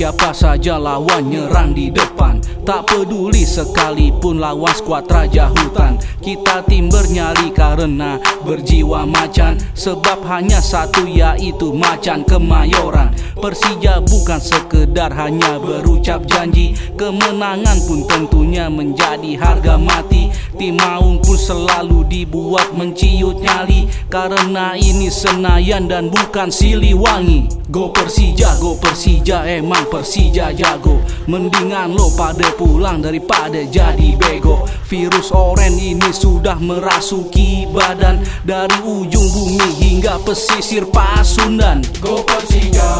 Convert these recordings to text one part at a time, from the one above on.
siapa saja lawan nyerang di depan. Tak peduli sekalipun lawan skuad Raja Hutan. Kita tim bernyali karena berjiwa macan. Sebab hanya satu yaitu macan kemayoran. Persija bukan sekedar hanya berucap janji. Kemenangan pun tentunya menjadi harga mati. Tim Maung pun selalu dibuat menciut nyali. Karena ini Senayan dan bukan Siliwangi. Go Persija, go Persija, emang Persija jago. Mendingan lo pada pulang daripada jadi bego. Virus oren ini sudah merasuki badan Dari ujung bumi hingga pesisir Pasundan Go Persija,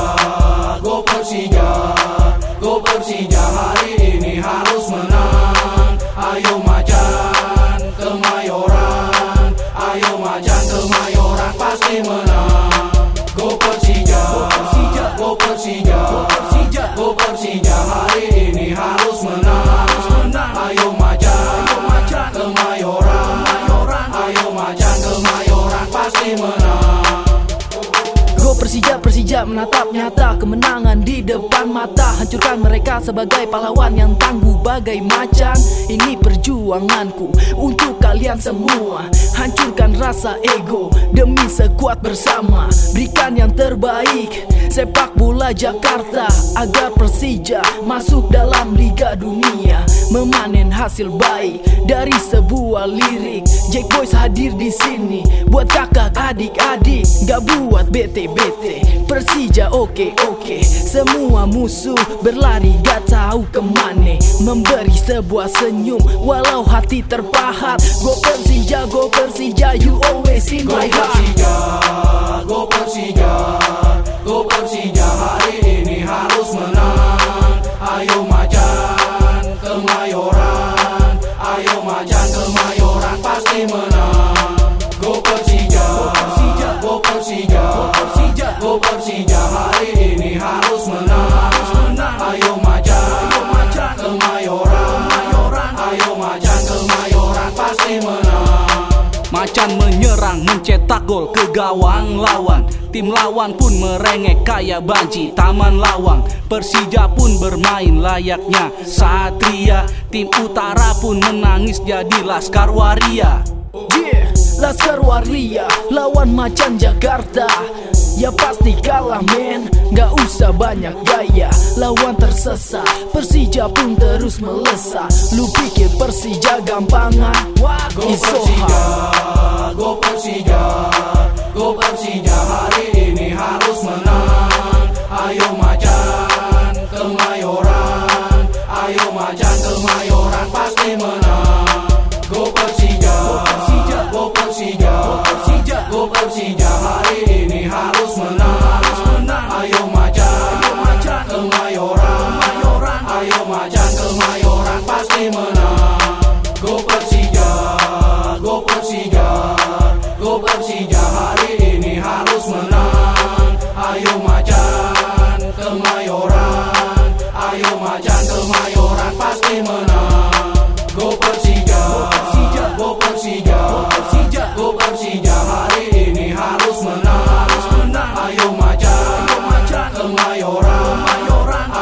go Persija, go Persija hari ini harus menang. Ayo macan kemayoran, ayo macan kemayoran pasti menang Persija menatap nyata Kemenangan di depan mata. Hancurkan mereka sebagai pahlawan yang tangguh bagai macan. Ini perjuanganku untuk kalian semua. Hancurkan rasa ego demi sekuat bersama. Berikan yang terbaik sepak bola Jakarta Agar Persija masuk dalam Liga Dunia. Memanen hasil baik dari sebuah lirik. Jack Boys hadir di sini Buat kakak adik-adik. Gak buat bete-bete. Persija oke oke. Semua musuh berlari gak tahu ke mana. Memberi sebuah senyum Walau hati terpahat. Go Persija, go Persija You always in Go my heart. Persija, go Persija, go Persija. Hari ini harus menang. Ayo macan kemayoran, ayo macan kemayoran. Pasti menang. Macan menyerang mencetak gol ke gawang lawan. Tim lawan pun merengek kayak banci taman lawang. Persija pun bermain layaknya satria. Tim utara pun menangis jadi laskar waria. Yeah, Laskar Waria lawan Macan Jakarta. Ya pasti kalah men Gak usah banyak gaya Lawan tersesat. Persija pun terus melesat. Lu pikir Persija gampangan? Go Persija, go Persija, go Persija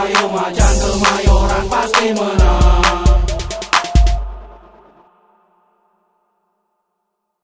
macan kemayoran, ayo macan kemayoran pasti menang.